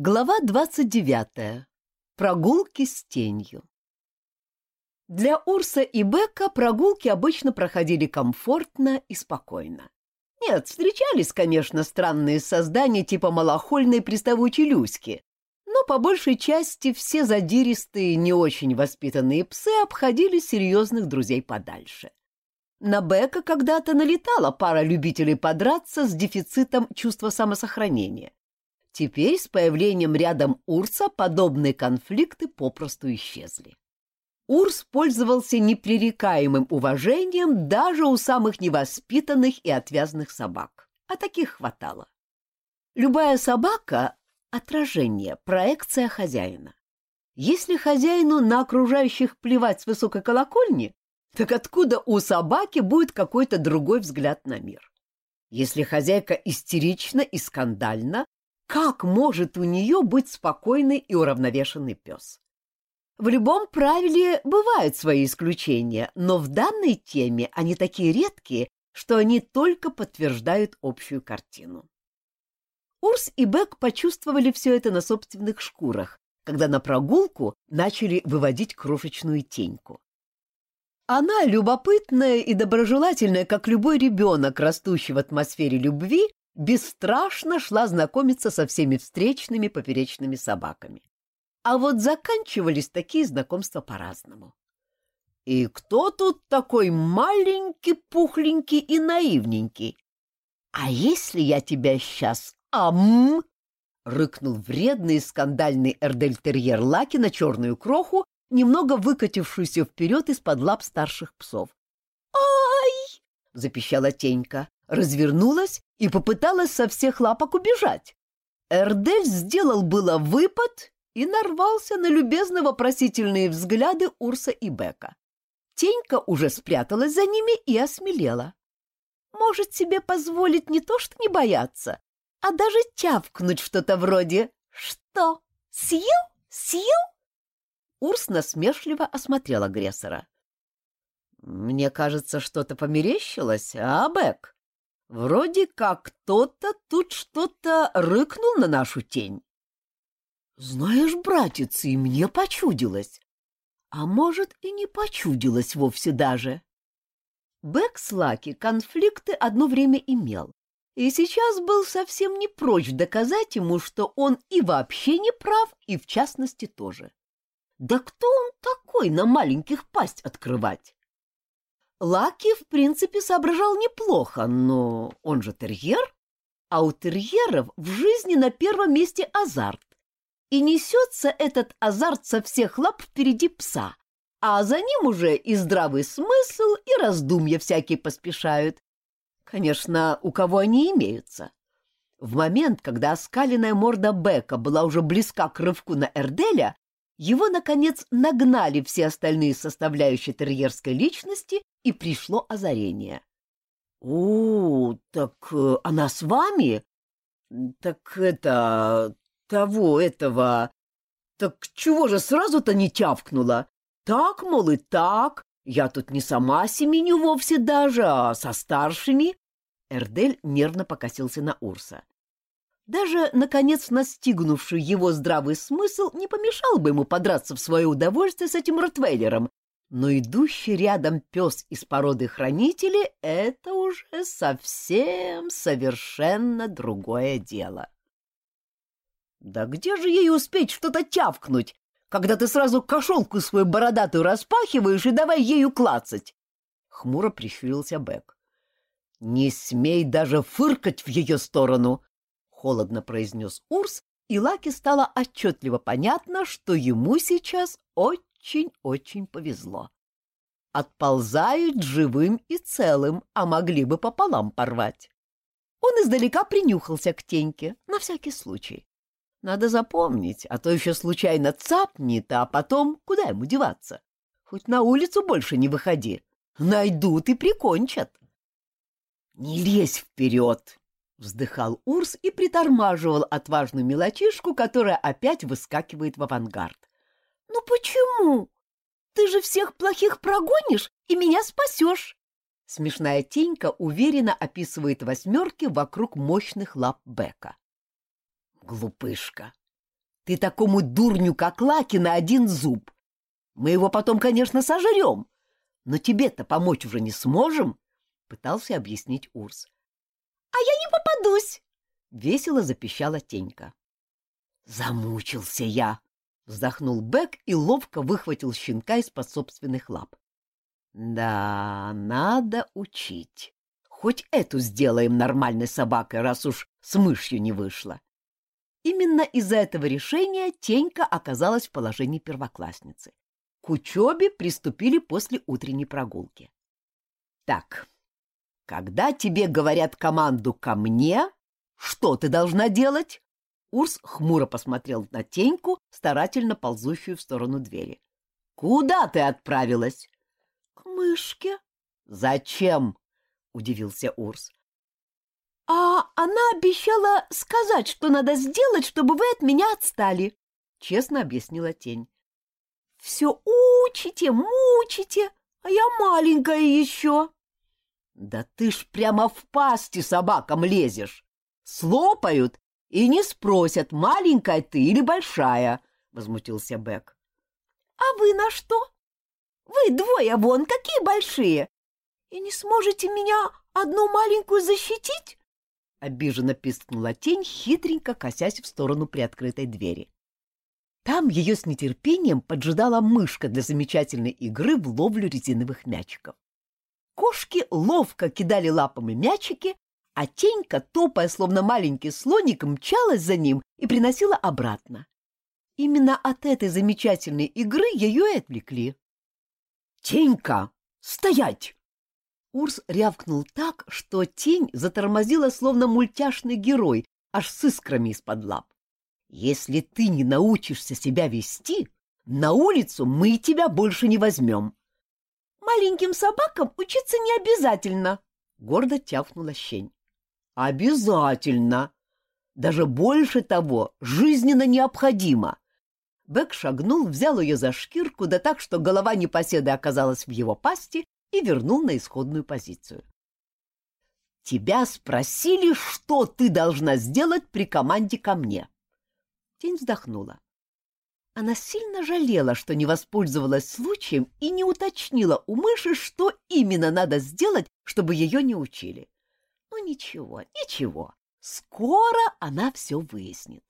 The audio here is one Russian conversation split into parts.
Глава 29. Прогулки с тенью. Для Урса и Бека прогулки обычно проходили комфортно и спокойно. Нет, встречались, конечно, странные создания типа малохольной приставучей Люськи, но по большей части все задиристые, не очень воспитанные псы обходили серьезных друзей подальше. На Бека когда-то налетала пара любителей подраться с дефицитом чувства самосохранения. Теперь с появлением рядом Урса подобные конфликты попросту исчезли. Урс пользовался непререкаемым уважением даже у самых невоспитанных и отвязных собак, а таких хватало. Любая собака — отражение, проекция хозяина. Если хозяину на окружающих плевать с высокой колокольни, так откуда у собаки будет какой-то другой взгляд на мир? Если хозяйка истерична и скандальна, как может у нее быть спокойный и уравновешенный пес? В любом правиле бывают свои исключения, но в данной теме они такие редкие, что они только подтверждают общую картину. Урс и Бек почувствовали все это на собственных шкурах, когда на прогулку начали выводить крошечную теньку. Она, любопытная и доброжелательная, как любой ребенок, растущий в атмосфере любви, бесстрашно шла знакомиться со всеми встречными поперечными собаками. А вот заканчивались такие знакомства по-разному. И кто тут такой маленький, пухленький и наивненький? А если я тебя сейчас ам? Рыкнул вредный и скандальный эрдельтерьер Лаки на черную кроху, немного выкатившуюся вперед из-под лап старших псов. «Ай!» — запищала Тенька развернулась и попыталась со всех лапок убежать. Эрдель сделал было выпад и нарвался на любезно вопросительные взгляды Урса и Бека. Тенька уже спряталась за ними и осмелела. Может себе позволить не то что не бояться, а даже тявкнуть что-то вроде «Что? Съел? Съел?» Урс насмешливо осмотрел агрессора. «Мне кажется, что-то померещилось, а, Бек?» Вроде как кто-то тут что-то рыкнул на нашу тень. Знаешь, братец, и мне почудилось. А может, и не почудилось вовсе даже. Бэк с Лаки конфликты одно время имел, и сейчас был совсем не прочь доказать ему, что он и вообще не прав, и в частности тоже. Да кто он такой на маленьких пасть открывать? Лаки, в принципе, соображал неплохо, но он же терьер, а у терьеров в жизни на первом месте азарт. И несется этот азарт со всех лап впереди пса, а за ним уже и здравый смысл, и раздумья всякие поспешают. Конечно, у кого они имеются. В момент, когда оскаленная морда Бека была уже близка к рывку на Эрделя, его, наконец, нагнали все остальные составляющие терьерской личности, и пришло озарение. — О, так э, она с вами? Так это... того этого... Так чего же сразу-то не тявкнула? Так, мол, и так. Я тут не сама семеню вовсе даже, а со старшими. Эрдель нервно покосился на Урса. Даже, наконец, настигнувший его здравый смысл не помешал бы ему подраться в свое удовольствие с этим ротвейлером, но идущий рядом пес из породы хранители — это уже совсем совершенно другое дело. Да где же ей успеть что-то тявкнуть, когда ты сразу кошелку свою бородатую распахиваешь и давай ею клацать? Хмуро прищурился Бэк. Не смей даже фыркать в ее сторону, холодно произнес Урс, и Лаки стало отчетливо понятно, что ему сейчас очень-очень повезло. Отползают живым и целым, а могли бы пополам порвать. Он издалека принюхался к Теньке, на всякий случай. Надо запомнить, а то еще случайно цапнет, а потом куда ему деваться? Хоть на улицу больше не выходи. Найдут и прикончат. — Не лезь вперед! Вздыхал Урс и притормаживал отважную мелочишку, которая опять выскакивает в авангард. «Ну почему? Ты же всех плохих прогонишь и меня спасешь!» Смешная тенька уверенно описывает восьмерки вокруг мощных лап Бека. «Глупышка! Ты такому дурню, как Лаки, на один зуб. Мы его потом, конечно, сожрем, но тебе-то помочь уже не сможем, — пытался объяснить Урс. — попадусь! — весело запищала Тенька. — Замучился я! — вздохнул Бэк и ловко выхватил щенка из-под собственных лап. — Да, надо учить. Хоть эту сделаем нормальной собакой, раз уж с мышью не вышло. Именно из-за этого решения Тенька оказалась в положении первоклассницы. К учебе приступили после утренней прогулки. Так, когда тебе говорят команду «ко мне», что ты должна делать? Урс хмуро посмотрел на Теньку, старательно ползущую в сторону двери. Куда ты отправилась? К мышке. Зачем? удивился Урс. А она обещала сказать, что надо сделать, чтобы вы от меня отстали, честно объяснила тень. Все учите, мучите, а я маленькая еще. Да ты ж прямо в пасти собакам лезешь. Слопают и не спросят, маленькая ты или большая, — возмутился Бек. — А вы на что? Вы двое вон какие большие! И не сможете меня одну маленькую защитить? — обиженно пискнула тень, хитренько косясь в сторону приоткрытой двери. Там ее с нетерпением поджидала мышка для замечательной игры в ловлю резиновых мячиков. Кошки ловко кидали лапами мячики, а тенька, топая, словно маленький слоник, мчалась за ним и приносила обратно. Именно от этой замечательной игры ее и отвлекли. «Тенька, стоять!» Урс рявкнул так, что тень затормозила, словно мультяшный герой, аж с искрами из-под лап. «Если ты не научишься себя вести, на улицу мы тебя больше не возьмем». «Маленьким собакам учиться не обязательно», — гордо тявкнула щень. «Обязательно! Даже больше того, жизненно необходимо!» Бэк шагнул, взял ее за шкирку, да так, что голова непоседы оказалась в его пасти, и вернул на исходную позицию. «Тебя спросили, что ты должна сделать при команде ко мне?» Тень вздохнула. Она сильно жалела, что не воспользовалась случаем и не уточнила у мыши, что именно надо сделать, чтобы ее не учили. Ну ничего, ничего, скоро она все выяснит.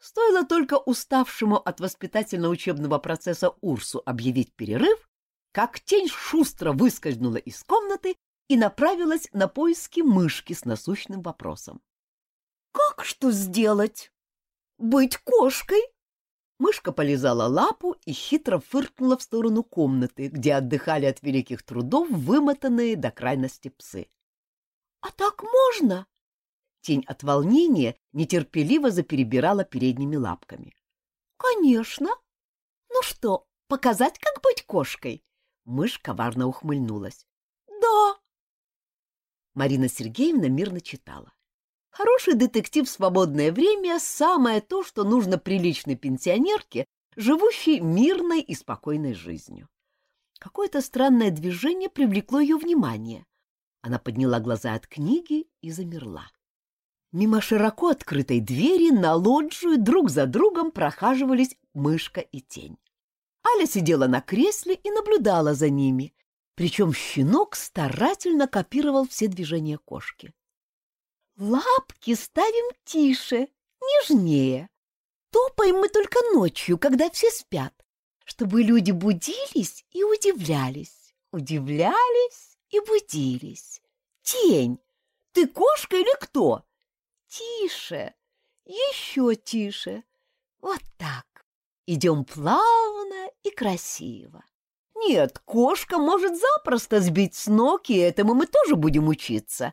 Стоило только уставшему от воспитательно-учебного процесса Урсу объявить перерыв, как тень шустро выскользнула из комнаты и направилась на поиски мышки с насущным вопросом. «Как что сделать? Быть кошкой?» Мышка полизала лапу и хитро фыркнула в сторону комнаты, где отдыхали от великих трудов вымотанные до крайности псы. — А так можно? Тень от волнения нетерпеливо заперебирала передними лапками. — Конечно. Ну что, показать, как быть кошкой? Мышь коварно ухмыльнулась. «Да!» Марина Сергеевна мирно читала. Хороший детектив в свободное время — самое то, что нужно приличной пенсионерке, живущей мирной и спокойной жизнью. Какое-то странное движение привлекло ее внимание. Она подняла глаза от книги и замерла. Мимо широко открытой двери на лоджию друг за другом прохаживались мышка и тень. Аля сидела на кресле и наблюдала за ними, причем щенок старательно копировал все движения кошки. «Лапки ставим тише, нежнее. Топаем мы только ночью, когда все спят, чтобы люди будились и удивлялись, удивлялись и будились. Тень, ты кошка или кто? Тише, еще тише. Вот так. Идем плавно и красиво. Нет, кошка может запросто сбить с ног, и этому мы тоже будем учиться.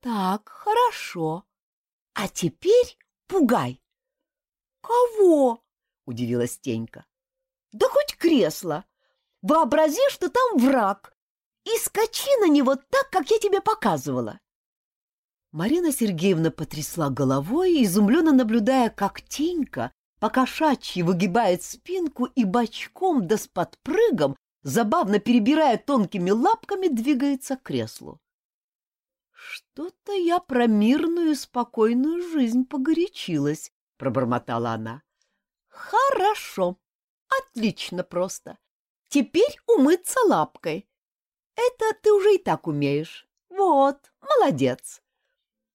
Так, хорошо. А теперь пугай. Кого? Удивилась Тенька. Да хоть кресло. Вообрази, что там враг, и скачи на него так, как я тебе показывала. Марина Сергеевна потрясла головой, изумленно наблюдая, как Тенька покошачьи выгибает спинку и бочком да с подпрыгом, забавно перебирая тонкими лапками, двигается к креслу. «Что-то я про мирную спокойную жизнь погорячилась», — пробормотала она. Хорошо. Отлично просто. Теперь умыться лапкой. Это ты уже и так умеешь. Вот, молодец.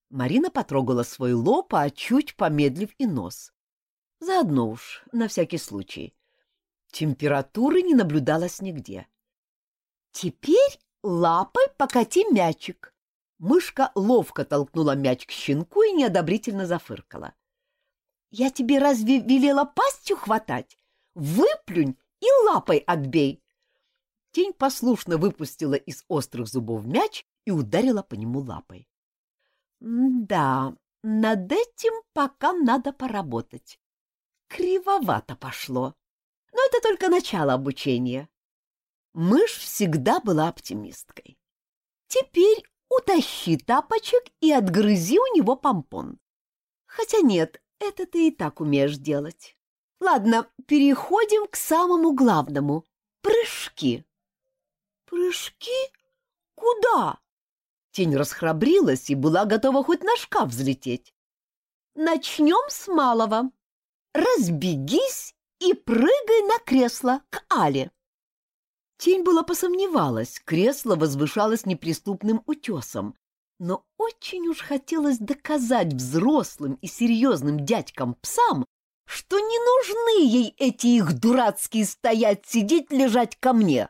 Марина потрогала свой лоб, а чуть помедлив и нос. Заодно уж, на всякий случай. Температуры не наблюдалось нигде. Теперь лапой покати мячик. Мышка ловко толкнула мяч к щенку и неодобрительно зафыркала. Я тебе разве велела пастью хватать? Выплюнь и лапой отбей. Тень послушно выпустила из острых зубов мяч и ударила по нему лапой. Да, над этим пока надо поработать. Кривовато пошло. Но это только начало обучения. Мышь всегда была оптимисткой. Теперь утащи тапочек и отгрызи у него помпон. Хотя нет, это ты и так умеешь делать. Ладно, переходим к самому главному — прыжки. Прыжки? Куда? Тень расхрабрилась и была готова хоть на шкаф взлететь. Начнем с малого. Разбегись и прыгай на кресло к Але. Тень была посомневалась, кресло возвышалось неприступным утесом, но очень уж хотелось доказать взрослым и серьезным дядькам-псам, что не нужны ей эти их дурацкие стоять, сидеть, лежать ко мне.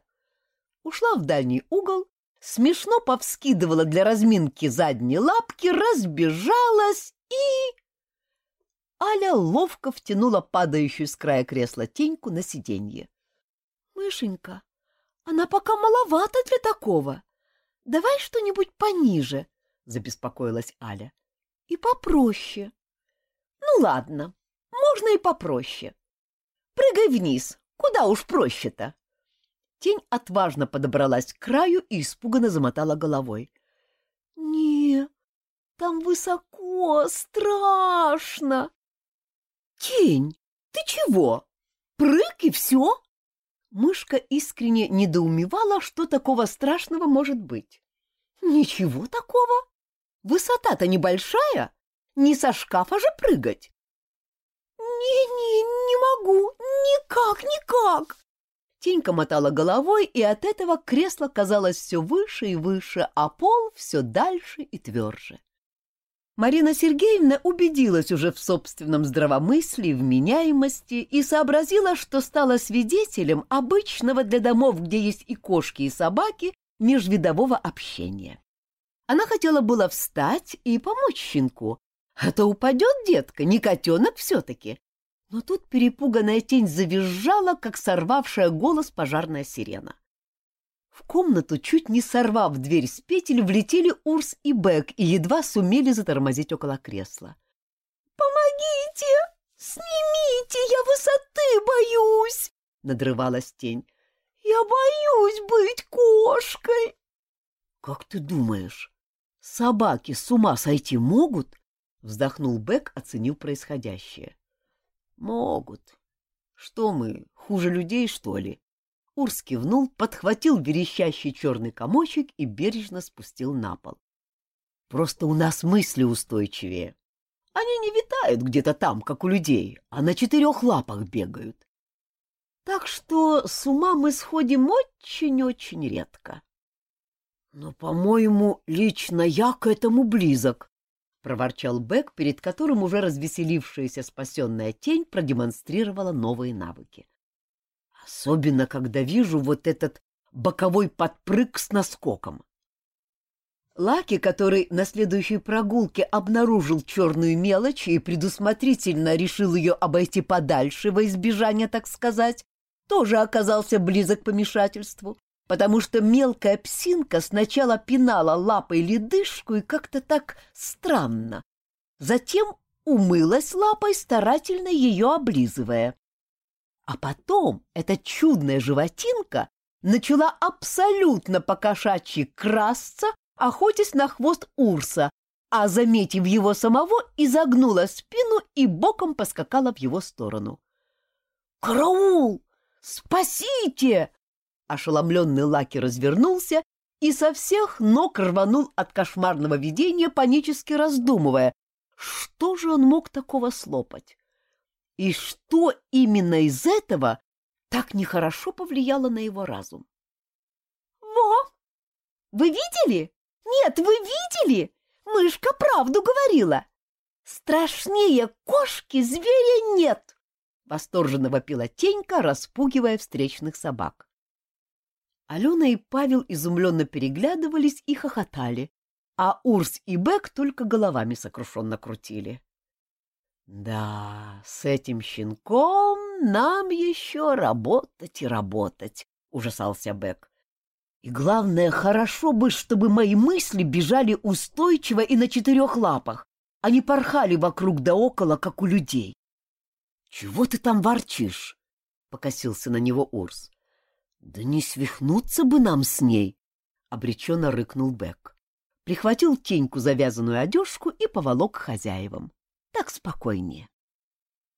Ушла в дальний угол, смешно повскидывала для разминки задние лапки, разбежалась и... Аля ловко втянула падающую с края кресла теньку на сиденье. — Мышенька, она пока маловато для такого. Давай что-нибудь пониже, — забеспокоилась Аля. — И попроще. — Ну ладно, можно и попроще. Прыгай вниз, куда уж проще-то. Тень отважно подобралась к краю и испуганно замотала головой. — Не, там высоко, страшно. — Тень, ты чего? Прыг и все? Мышка искренне недоумевала, что такого страшного может быть. — Ничего такого. Высота-то небольшая, не со шкафа же прыгать. «Не-не, не могу, никак, никак!» Тенька мотала головой, и от этого кресло казалось все выше и выше, а пол все дальше и тверже. Марина Сергеевна убедилась уже в собственном здравомыслии, вменяемости и сообразила, что стала свидетелем обычного для домов, где есть и кошки, и собаки, межвидового общения. Она хотела было встать и помочь щенку, а то упадет детка, не котенок все-таки. Но тут перепуганная тень завизжала, как сорвавшая голос пожарная сирена. В комнату, чуть не сорвав дверь с петель, влетели Урс и Бек и едва сумели затормозить около кресла. «Помогите! Снимите! Я высоты боюсь!» — надрывалась тень. «Я боюсь быть кошкой!» «Как ты думаешь, собаки с ума сойти могут?» — вздохнул Бек, оценив происходящее. «Могут. Что мы, хуже людей, что ли?» Урс кивнул, подхватил верещащий черный комочек и бережно спустил на пол. «Просто у нас мысли устойчивее. Они не витают где-то там, как у людей, а на четырех лапах бегают. Так что с ума мы сходим очень-очень редко». «Но, по-моему, лично я к этому близок», — проворчал Бек, перед которым уже развеселившаяся спасенная тень продемонстрировала новые навыки. Особенно, когда вижу вот этот боковой подпрыг с наскоком. Лаки, который на следующей прогулке обнаружил черную мелочь и предусмотрительно решил ее обойти подальше во избежание, так сказать, тоже оказался близок к помешательству, потому что мелкая псинка сначала пинала лапой ледышку и как-то так странно, затем умылась лапой, старательно ее облизывая. А потом эта чудная животинка начала абсолютно покошачьи красться, охотясь на хвост Урса, а, заметив его самого, изогнула спину и боком поскакала в его сторону. «Караул! Спасите!» Ошеломленный Лаки развернулся и со всех ног рванул от кошмарного видения, панически раздумывая, что же он мог такого слопать. И что именно из этого так нехорошо повлияло на его разум? «Во! Вы видели? Нет, вы видели? Мышка правду говорила. Страшнее кошки зверя нет!» Восторженно вопила Тенька, распугивая встречных собак. Алена и Павел изумленно переглядывались и хохотали, а Урс и Бек только головами сокрушенно крутили. «Да, с этим щенком нам еще работать и работать», — ужасался Бек. «И главное, хорошо бы, чтобы мои мысли бежали устойчиво и на четырех лапах, а не порхали вокруг да около, как у людей». «Чего ты там ворчишь?» — покосился на него Урс. «Да не свихнуться бы нам с ней!» — обреченно рыкнул Бек. Прихватил теньку завязанную одежку и поволок к хозяевам. Так спокойнее.